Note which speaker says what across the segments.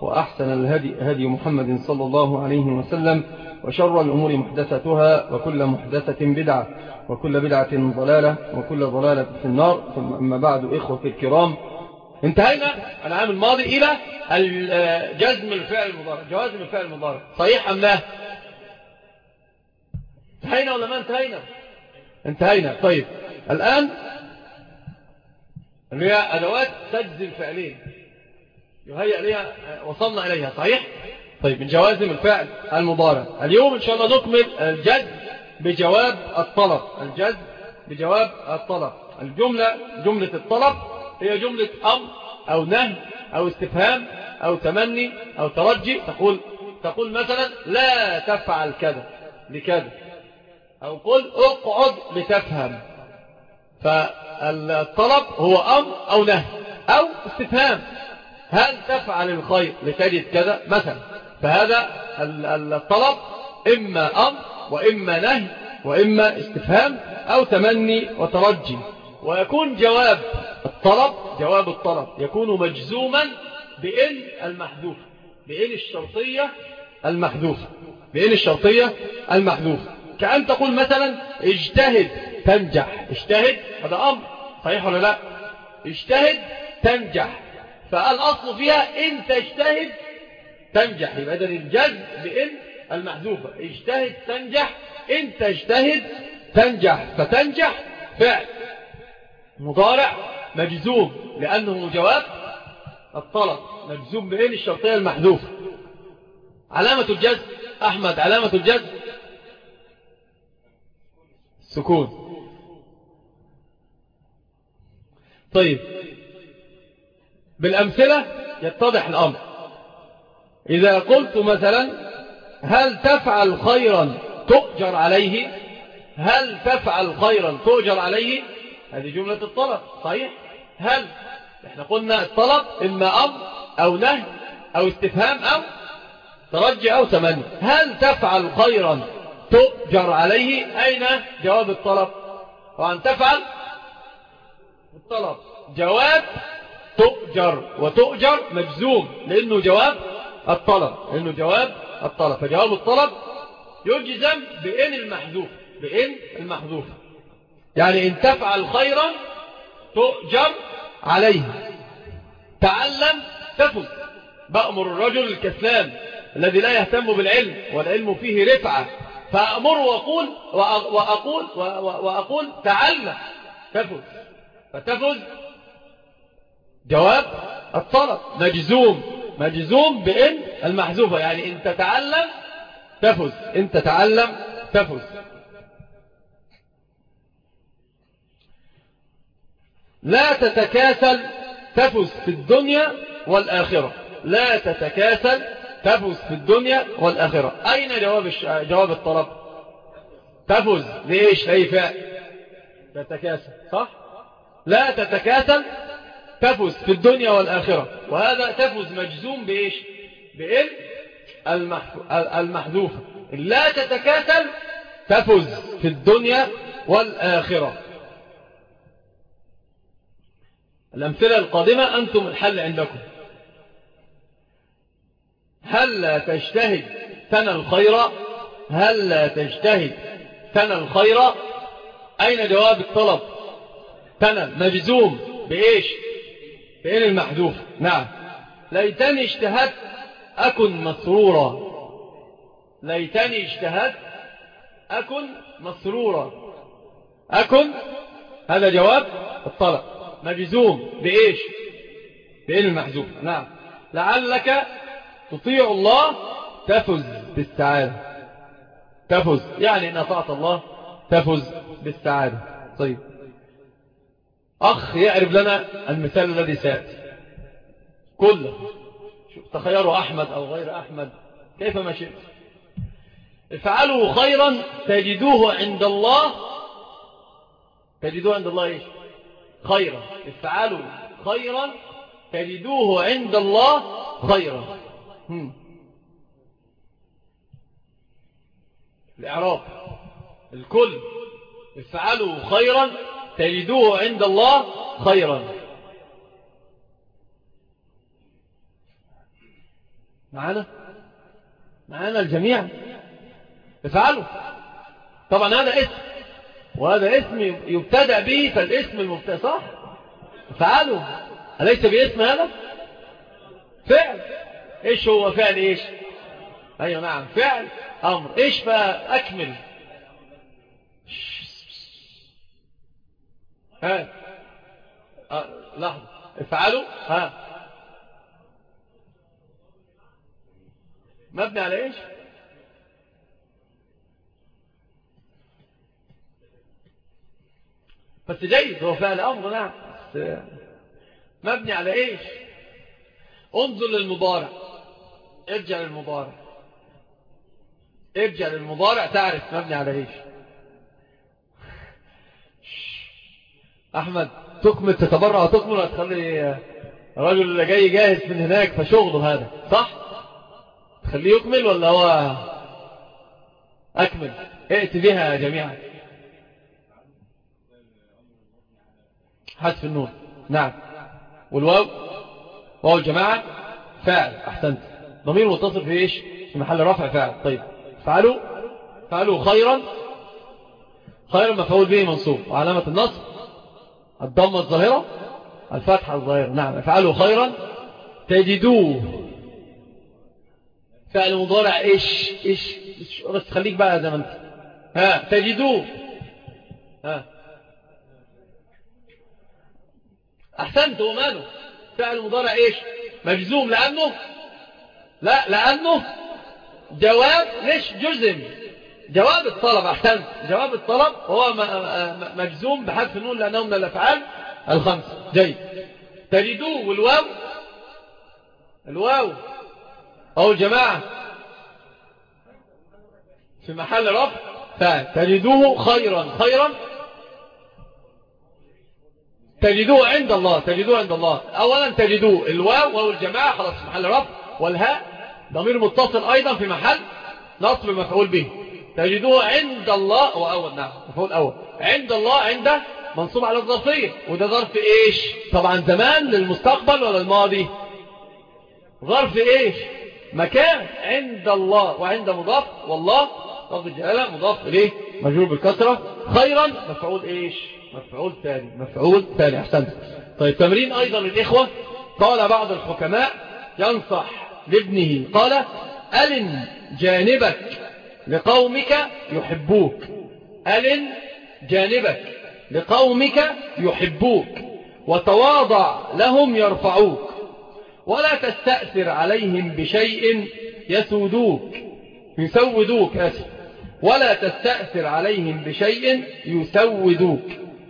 Speaker 1: وأحسن الهدي هدي محمد صلى الله عليه وسلم وشر الأمور محدثتها وكل محدثة بدعة وكل بدعة ضلالة وكل ضلالة في النار. ثم أما بعد إخوة الكرام
Speaker 2: انتهينا العام الماضي إلى جزم الفعل المضارع جوازم الفعل المضارع. صحيح أم لا؟ انتهينا ولا ما انتهينا؟ انتهينا. طيب الآن اللي هي أدوات سجز الفعلين. يهيئ لها وصلنا إليها صحيح؟ طيب من جوازم الفعل المضارع. اليوم إن شاء الله نكمل الجد بجواب الطلب. الجد بجواب الطلب. الجملة جملة الطلب هي جملة أمر أو نهي أو استفهام أو تمني أو ترجي. تقول تقول مثلا لا تفعل كذا لكذا. أو قل اقعد لتفهم. فالطلب هو أمر أو نهي أو استفهام. هل تفعل الخير لتجد كذا؟ مثلا فهذا الطلب إما أمر وإما نهي وإما استفهام أو تمني وترجي. ويكون جواب الطلب جواب الطلب يكون مجزوما بإن المحذوف بإن الشرطية المحذوفة بإن الشرطية المحذوفة كأن تقول مثلا اجتهد تنجح. اجتهد هذا أمر صحيح ولا لا؟ اجتهد تنجح. فالأصل فيها إن تجتهد تنجح يبقى إذن الجزم بإن المحذوفة اجتهد تنجح إن تجتهد تنجح. فتنجح فعل. مضارع مجزوم لأنه جواب الطلب. مجزوم بإن الشرطية المحذوفة علامة الجزم أحمد علامة الجزم. سكون. طيب. بالأمثلة يتضح الأمر. إذا قلت مثلا هل تفعل خيرا تؤجر عليه؟ هل تفعل خيرا تؤجر عليه؟ هذه جملة الطلب صحيح؟ هل؟ إحنا قلنا الطلب إما أمر أو نهي أو استفهام أو ترجع أو تمني. هل تفعل خيرا تؤجر عليه؟ أين جواب الطلب؟ وأن تفعل الطلب. جواب تؤجر وتؤجر مجزوم لأنه جواب الطلب لأنه جواب الطلب. فجواب الطلب يجزم بإن المحذوف بإن المحذوف. يعني إن تفعل خيرا تؤجر عليه. تعلم تفز بأمر الرجل الكسلان الذي لا يهتم بالعلم والعلم فيه رفعة. فأمر وأقول وأقول وأقول تعلم تفز فتفز جواب الطلب. مجزوم. مجزوم بإن المحذوفة. يعني إن تتعلم تفز إن تتعلم تفز لا تتكاسل تفز في الدنيا والآخرة. لا تتكاسل تفز في الدنيا والآخرة. أين جواب الش... جواب الطلب؟ تفز ليش؟ لأي فعل تتكاسل. صح؟ لا تتكاسل تفز في الدنيا والآخرة. وهذا تفز مجزوم بإيش؟ بإن المحذوفة لا تتكاسل تفز في الدنيا والآخرة. الأمثلة القادمة أنتم الحل عندكم. هل لا تجتهد ثنى الخير؟ هل لا تجتهد ثنى الخير؟ أين جواب الطلب؟ ثنى مجزوم بإيش؟ بإن المحذوف. نعم. ليتني اجتهدت أكن مسرورا. ليتني اجتهدت أكن مسرورا. أكن؟ هذا جواب الطلب. مجزوم. بإيش؟ بإن المحزوم نعم. لعلك تطيع الله تفز بالسعادة. تفز. يعني إن أطعت الله تفز بالسعادة. طيب. أخ يعرف لنا المثال الذي سيأتي. كله. تخيروا أحمد أو غير أحمد. كيف ما شئت. افعلوا خيرا تجدوه عند الله. تجدوه عند الله إيش؟ خيرا. افعلوا خيرا تجدوه عند الله خيرا. الإعراب. الكل. افعلوا خيرا تجدوه عند الله خيرا. معنا معنا الجميع؟ افعلوا. طبعا هذا اسم. وهذا اسم يبتدأ به فالاسم المبتدأ صح؟ افعلوا. أليس باسم هذا؟ فعل. إيش هو فعل إيش؟ أيوه نعم فعل أمر. إيش بقى اكمل ها. أه. لحظة. افعلوا. ها. مبني على إيش؟ بس جيد هو فعل أمر نعم. مبني على إيش؟ انظر للمضارع. ارجع للمضارع. ارجع للمضارع تعرف مبني على إيش. أحمد تكمل تتبرع وتكمل وتخلي الرجل اللي جاي جاهز من هناك فشغله هذا صح؟ تخليه يكمل ولا هو أكمل؟ ائت بها جميعا. حذف النون نعم. والواو؟ واو الجماعة فاعل. أحسنت. ضمير متصل في إيش؟ في محل رفع فاعل. طيب. فعلوا. فعلوا خيرا. خيرا مفعول به منصوب. وعلامة النصب. الضمة الظاهرة؟ الفتحة الظاهرة نعم. فعلوا خيرا. تجدوه. فعل مضارع إيش؟ إيش؟ بس خليك بقى زي ما انت ها تجدوه. ها. أحسنت وماله فعل مضارع إيش؟ مجزوم لأنه؟ لا لأنه جواب ليش جزم. جواب الطلب أحسنت. جواب الطلب هو مجزوم بحذف النون لأنه من الأفعال الخمسة جيد. تجدوه والواو؟ الواو. أو الجماعة في محل رفع. فتجدوه خيرا. خيرا. تجدوه عند الله. تجدوه عند الله. أولا تجدوه. الواو واو الجماعة. خلاص في محل رفع. والهاء. ضمير متصل أيضا في محل نصب مفعول به. تجدوه عند الله. هو أول نعم مفعول أول عند الله عند منصوب على الظرفية وده ظرف إيش؟ طبعا زمان للمستقبل ولا الماضي ظرف إيش؟ مكان عند الله. وعند مضاف والله لفظ الجلالة مضاف إليه. مجرور بالكسرة خيرا مفعول إيش؟ مفعول ثاني. مفعول ثاني أحسنت. طيب تمرين أيضا للإخوة. قال بعض الحكماء ينصح لابنه. قال ألن جانبك لقومك يحبوك. ألن جانبك. لقومك يحبوك. وتواضع لهم يرفعوك. ولا تستأثر عليهم بشيء يسودوك. يسودوك أسف. ولا تستأثر عليهم بشيء يسودوك.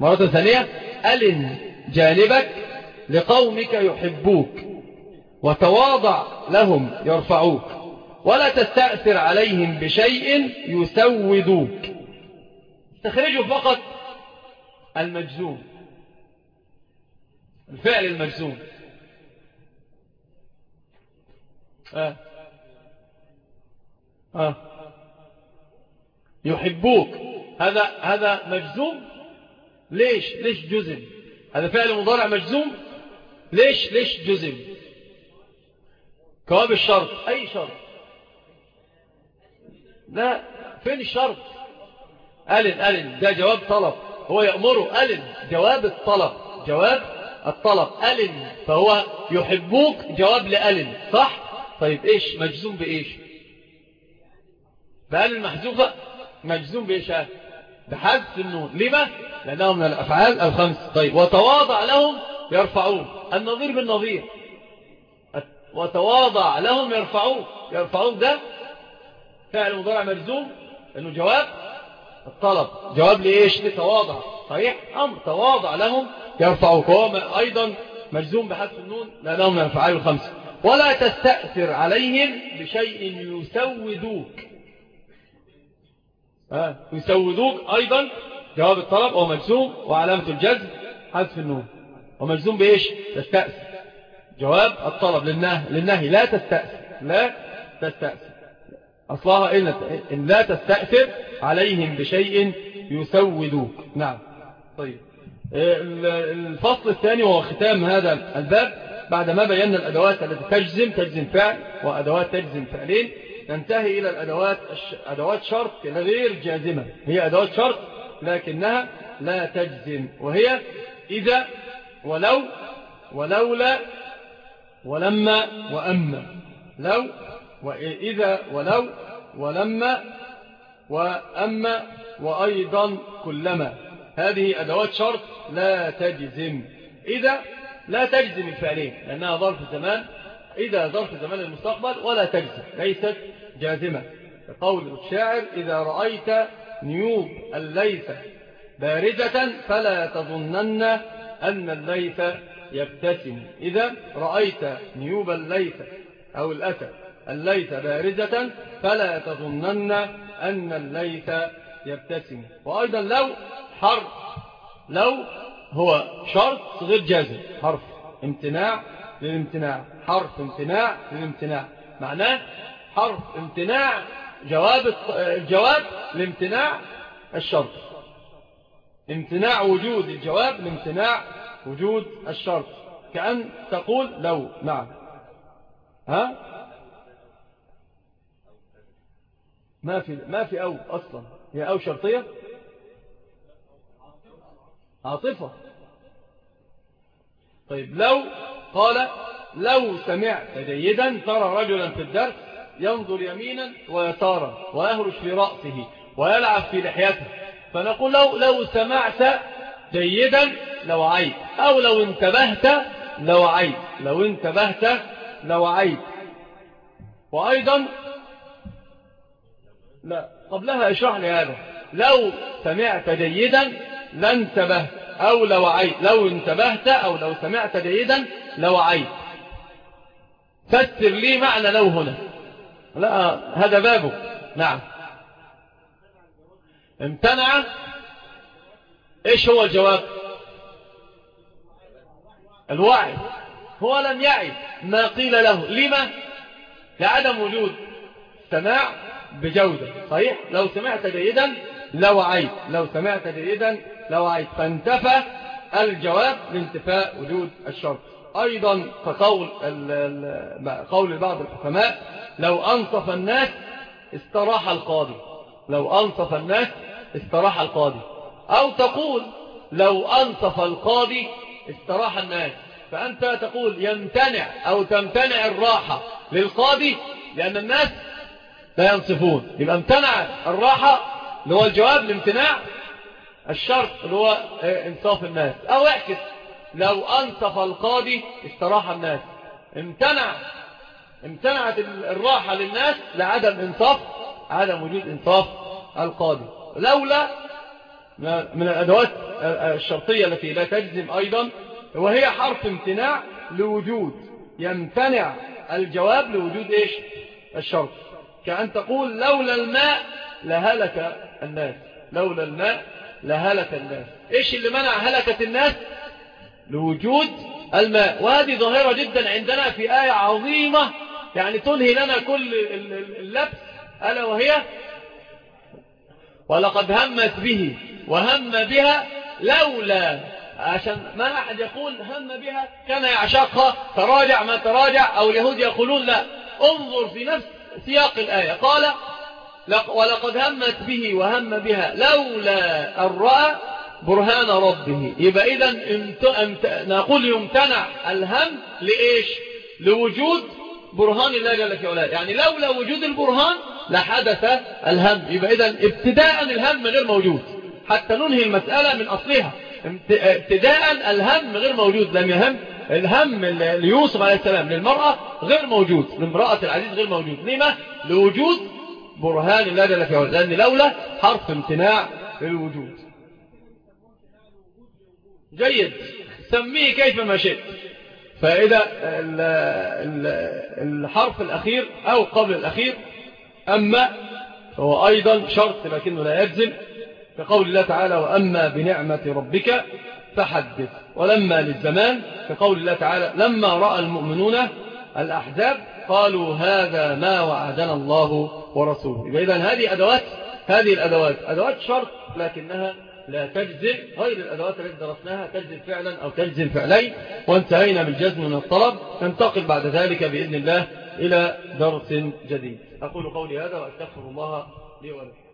Speaker 2: مرة ثانية. ألن جانبك. لقومك يحبوك. وتواضع لهم يرفعوك. ولا تستأثر عليهم بشيء يسودوك. استخرجوا فقط المجزوم. الفعل المجزوم. آه. آه. يحبوك. هذا هذا مجزوم؟ ليش؟ ليش جزم؟ هذا فعل مضارع مجزوم؟ ليش ليش جزم؟ كواب الشرط. أي شرط؟ لا فين الشرط؟ ألن ألن ده جواب طلب. هو يأمره ألن جواب الطلب. جواب الطلب. ألن فهو يحبوك جواب لألن صح؟ طيب إيش؟ مجزوم بإيش؟ فقال المحذوفة مجزوم بإشاء بحذف النون. لما؟ لأنه من الأفعال الخمس. طيب وتواضع لهم يرفعون. النظير بالنظير. وتواضع لهم يرفعون. يرفعون ده فعل مضارع مجزوم انه جواب الطلب. جواب لإيش؟ لتواضع. صحيح؟ أمر. تواضع لهم يرفعوك هو أيضا مجزوم بحذف النون. لأنهم من الفعال الخمسة ولا تستأثر عليهم بشيء يسودوك. آه. يسودوك أيضا. جواب الطلب. هو مجزوم وعلامة الجزم حذف النون. ومجزوم بإيش؟ تستأثر. جواب الطلب للنهي, للنهي. لا تستأثر. لا تستأثر. أصلها إن, إن لا تستأثر عليهم بشيء يسودوك نعم. طيب. الفصل الثاني وهو ختام هذا الباب بعد ما بينا الأدوات التي تجزم تجزم فعل وأدوات تجزم فعلين. ننتهي إلى الأدوات أدوات شرط غير جازمة. هي أدوات شرط لكنها لا تجزم. وهي إذا ولو ولولا ولما وأما. لو وإذا ولو ولما وأما وأيضا كلما. هذه أدوات شرط لا تجزم. إذا لا تجزم الفعلين لأنها ظرف زمان. إذا ظرف زمان المستقبل ولا تجزم ليست جازمة. قول الشاعر إذا رأيت نيوب الليث باردة فلا تظنن أن الليث يبتسم. إذا رأيت نيوب الليث أو الأسد الليث باردة فلا تظنن أن الليث يبتسم. وأيضا لو حرف لو هو شرط غير جازم. حرف امتناع للامتناع حرف امتناع للامتناع معناه حرف امتناع جواب الجواب لامتناع الشرط. امتناع وجود الجواب لامتناع وجود الشرط. كأن تقول لو نعم. ها؟ ما في ما في أو أصلا. هي أو شرطية؟ عاطفة. طيب لو قال لو سمعت جيدا ترى رجلا في الدرس ينظر يمينا ويسارا ويهرش في رأسه ويلعب في لحيته. فنقول لو, لو سمعت جيدا لو عيد أو لو انتبهت لو عيد لو انتبهت لو عيد وأيضا لا. قبلها اشرح لي هذا. لو سمعت جيدا لانتبهت أو لو عيد لو انتبهت أو لو سمعت جيدا لو عيد فسر لي معنى لو هنا. لا هذا بابه. نعم. امتنع. إيش هو الجواب؟ الوعي. هو لم يعي ما قيل له. لما؟ لعدم وجود سماع بجودة. صحيح؟ لو سمعت جيدا لوعيت لو سمعت جيدا لوعيت فانتفى الجواب لانتفاء وجود الشرط. أيضا كقول قول بعض الحكماء لو أنصف الناس استراح القاضي. لو أنصف الناس استراح القاضي. أو تقول لو أنصف القاضي استراح الناس. فأنت تقول يمتنع أو تمتنع الراحة للقاضي لأن الناس لا ينصفون. يبقى امتنع الراحة اللي هو الجواب لامتناع الشرط اللي هو انصاف الناس. أو احكس لو أنصف القاضي استراح الناس. امتنع امتنعت الراحة للناس لعدم انصاف عدم وجود انصاف القاضي. لولا من الأدوات الشرطية التي لا تجزم أيضا وهي حرف امتناع لوجود. يمتنع الجواب لوجود إيش؟ الشرط. كأن تقول لولا الماء لهلك الناس. لولا الماء لهلك الناس. إيش اللي منع هلكة الناس؟ لوجود الماء. وهذه ظاهرة جدا عندنا في آية عظيمة. يعني تنهي لنا كل اللبس. ألا وهي؟ ولقد همت به. وهم بها لولا. عشان ما أحد يقول هم بها. كان يعشقها تراجع ما تراجع. أو اليهود يقولون لا. انظر في نفس سياق الآية. قال ولقد همت به وهم بها لولا أن رأى برهان ربه. يبقى إذا نقول يمتنع الهم لإيش؟ لوجود برهان الله جل في علاه. يعني لولا وجود البرهان لحدث الهم. يبقى إذا ابتداء الهم غير موجود. حتى ننهي المسألة من أصلها. ابتداء الهم غير موجود. لم يهم الهم ليوسف عليه السلام للمرأة غير موجود لامرأة العزيز غير موجود. لما؟ لوجود برهان الله جل في لأن لولا حرف امتناع الوجود جيد. سميه كيف ما شئت. فإذا الحرف الأخير أو قبل الأخير أما هو أيضا شرط لكنه لا يجزم كقول الله تعالى وأما بنعمة ربك فحدث ولما للزمان كقول الله تعالى لما رأى المؤمنون الأحزاب قالوا هذا ما وعدنا الله ورسوله. إذا هذه أدوات هذه الأدوات أدوات شرط لكنها لا تجزم غير الأدوات التي درسناها تجزم فعلا أو تجزم فعلين وانتهينا بالجزم من الطلب. ننتقل بعد ذلك بإذن الله إلى درس جديد. أقول قولي هذا وأستغفر الله لي ولكم.